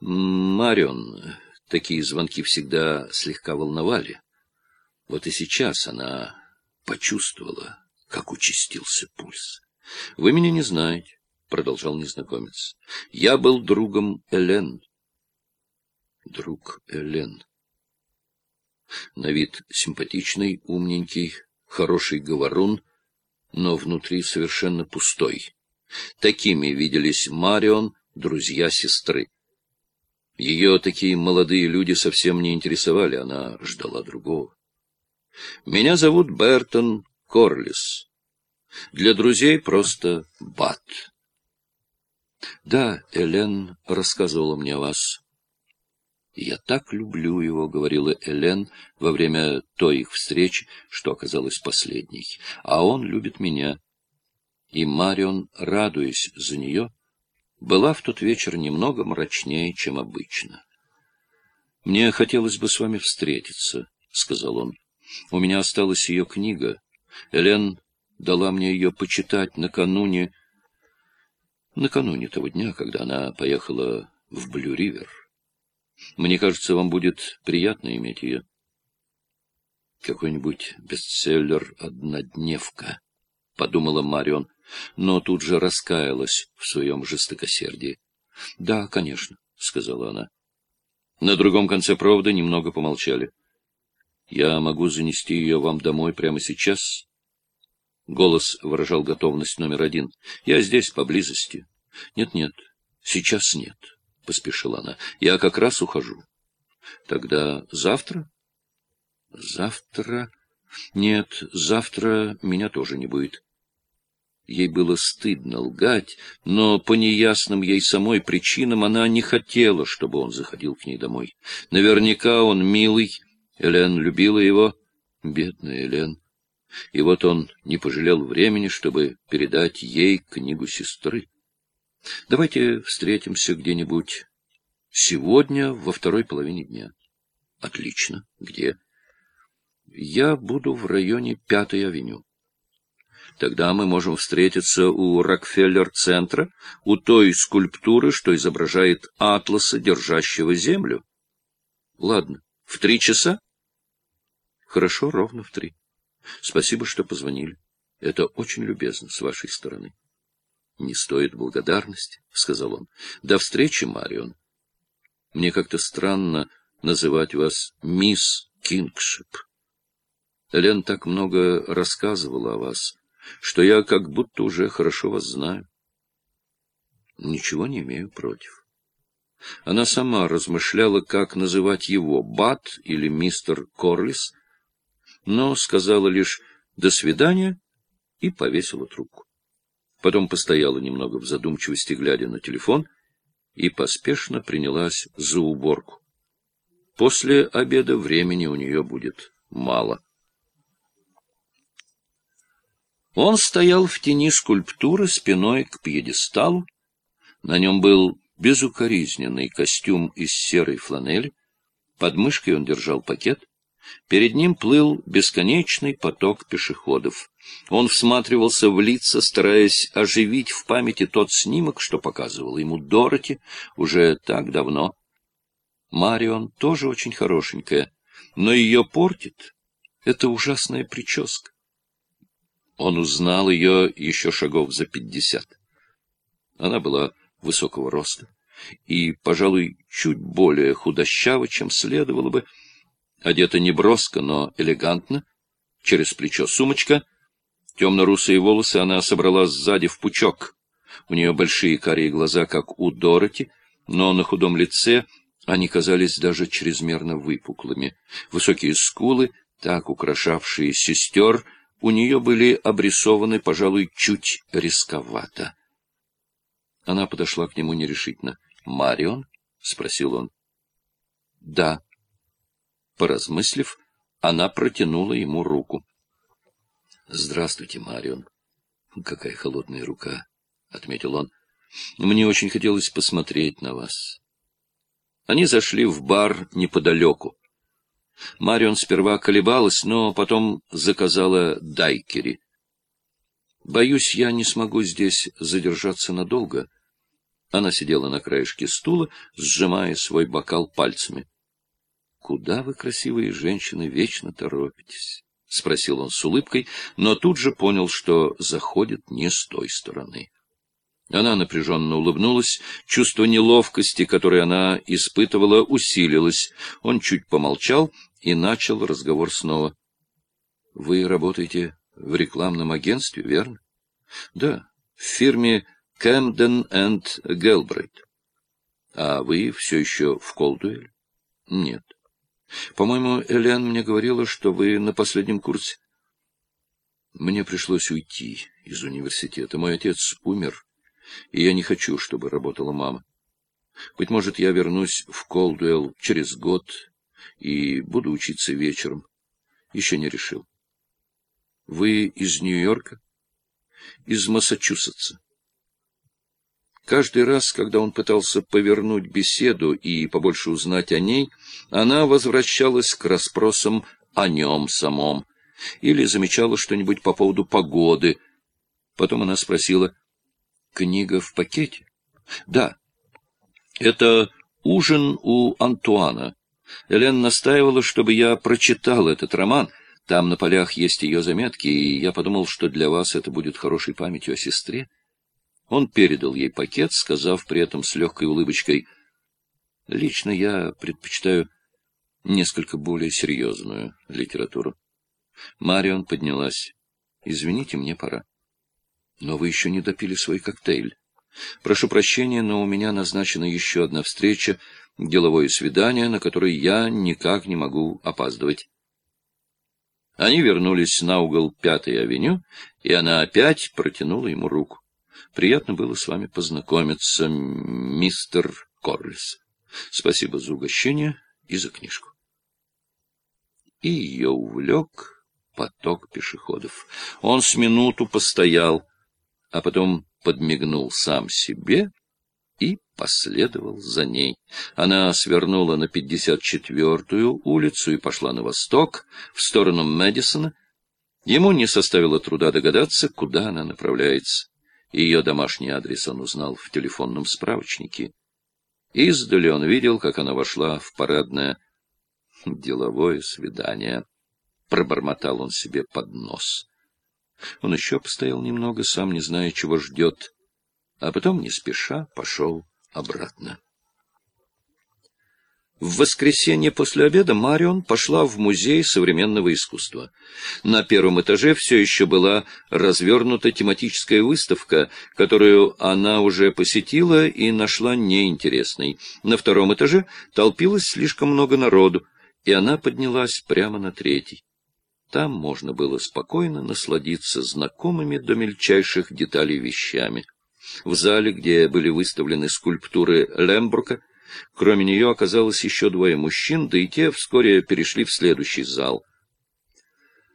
Марион, такие звонки всегда слегка волновали. Вот и сейчас она почувствовала, как участился пульс. — Вы меня не знаете, — продолжал незнакомец. — Я был другом Элен. Друг Элен. На вид симпатичный, умненький, хороший говорун, но внутри совершенно пустой. Такими виделись Марион, друзья сестры. Ее такие молодые люди совсем не интересовали, она ждала другого. Меня зовут Бертон Корлис. Для друзей просто Бат. Да, Элен рассказывала мне о вас. «Я так люблю его», — говорила Элен во время той их встречи, что оказалась последней. «А он любит меня». И Марион, радуясь за нее, была в тот вечер немного мрачнее, чем обычно. «Мне хотелось бы с вами встретиться», — сказал он. «У меня осталась ее книга. Элен дала мне ее почитать накануне... накануне того дня, когда она поехала в Блю-Ривер. Мне кажется, вам будет приятно иметь ее». «Какой-нибудь бестселлер-однодневка», — подумала Марион но тут же раскаялась в своем жестокосердии. — Да, конечно, — сказала она. На другом конце провода немного помолчали. — Я могу занести ее вам домой прямо сейчас? Голос выражал готовность номер один. — Я здесь, поблизости. Нет, — Нет-нет, сейчас нет, — поспешила она. — Я как раз ухожу. — Тогда завтра? — Завтра... Нет, завтра меня тоже не будет. Ей было стыдно лгать, но по неясным ей самой причинам она не хотела, чтобы он заходил к ней домой. Наверняка он милый, Элен любила его, бедная Элен. И вот он не пожалел времени, чтобы передать ей книгу сестры. Давайте встретимся где-нибудь сегодня во второй половине дня. Отлично. Где? Я буду в районе Пятой авеню. Тогда мы можем встретиться у Рокфеллер-центра, у той скульптуры, что изображает атласа, держащего землю. Ладно, в три часа? Хорошо, ровно в три. Спасибо, что позвонили. Это очень любезно с вашей стороны. Не стоит благодарности, — сказал он. До встречи, Марион. Мне как-то странно называть вас мисс Кингшип. Лен так много рассказывала о вас что я как будто уже хорошо вас знаю. Ничего не имею против. Она сама размышляла, как называть его, Бат или мистер Корлис, но сказала лишь «до свидания» и повесила трубку. Потом постояла немного в задумчивости, глядя на телефон, и поспешно принялась за уборку. После обеда времени у нее будет мало. Он стоял в тени скульптуры спиной к пьедесталу. На нем был безукоризненный костюм из серой фланели. Под мышкой он держал пакет. Перед ним плыл бесконечный поток пешеходов. Он всматривался в лица, стараясь оживить в памяти тот снимок, что показывал ему Дороти уже так давно. Марион тоже очень хорошенькая, но ее портит эта ужасная прическа. Он узнал ее еще шагов за пятьдесят. Она была высокого роста и, пожалуй, чуть более худощава, чем следовало бы. Одета не броско, но элегантно, через плечо сумочка. Темно-русые волосы она собрала сзади в пучок. У нее большие карие глаза, как у Дороти, но на худом лице они казались даже чрезмерно выпуклыми. Высокие скулы, так украшавшие сестер, — у нее были обрисованы, пожалуй, чуть рисковато. Она подошла к нему нерешительно. «Марион?» — спросил он. «Да». Поразмыслив, она протянула ему руку. «Здравствуйте, Марион». «Какая холодная рука», — отметил он. «Мне очень хотелось посмотреть на вас». Они зашли в бар неподалеку. Марион сперва колебалась, но потом заказала дайкери. «Боюсь, я не смогу здесь задержаться надолго. Она сидела на краешке стула, сжимая свой бокал пальцами. — Куда вы, красивые женщины, вечно торопитесь? — спросил он с улыбкой, но тут же понял, что заходит не с той стороны. Она напряженно улыбнулась. Чувство неловкости, которое она испытывала, усилилось. Он чуть помолчал и начал разговор снова. — Вы работаете в рекламном агентстве, верно? — Да, в фирме Camden энд Гелбрейт. — А вы все еще в Колдуэль? — Нет. — По-моему, Элен мне говорила, что вы на последнем курсе. Мне пришлось уйти из университета. Мой отец умер и я не хочу, чтобы работала мама. Быть может, я вернусь в Колдуэлл через год и буду учиться вечером. Еще не решил. Вы из Нью-Йорка? Из Массачусетса. Каждый раз, когда он пытался повернуть беседу и побольше узнать о ней, она возвращалась к расспросам о нем самом или замечала что-нибудь по поводу погоды. Потом она спросила, Книга в пакете? Да. Это ужин у Антуана. Элен настаивала, чтобы я прочитал этот роман. Там на полях есть ее заметки, и я подумал, что для вас это будет хорошей памятью о сестре. Он передал ей пакет, сказав при этом с легкой улыбочкой, «Лично я предпочитаю несколько более серьезную литературу». Марион поднялась. «Извините, мне пора». Но вы еще не допили свой коктейль. Прошу прощения, но у меня назначена еще одна встреча, деловое свидание, на которое я никак не могу опаздывать. Они вернулись на угол Пятой авеню, и она опять протянула ему руку. Приятно было с вами познакомиться, мистер Корлис. Спасибо за угощение и за книжку. И ее увлек поток пешеходов. Он с минуту постоял, а потом подмигнул сам себе и последовал за ней. Она свернула на 54-ю улицу и пошла на восток, в сторону Мэдисона. Ему не составило труда догадаться, куда она направляется. Ее домашний адрес он узнал в телефонном справочнике. Издали он видел, как она вошла в парадное деловое свидание. Пробормотал он себе под нос. Он еще постоял немного, сам не зная, чего ждет, а потом, не спеша, пошел обратно. В воскресенье после обеда Марион пошла в музей современного искусства. На первом этаже все еще была развернута тематическая выставка, которую она уже посетила и нашла неинтересной. На втором этаже толпилось слишком много народу, и она поднялась прямо на третий. Там можно было спокойно насладиться знакомыми до мельчайших деталей вещами. В зале, где были выставлены скульптуры Лембрука, кроме нее оказалось еще двое мужчин, да и те вскоре перешли в следующий зал.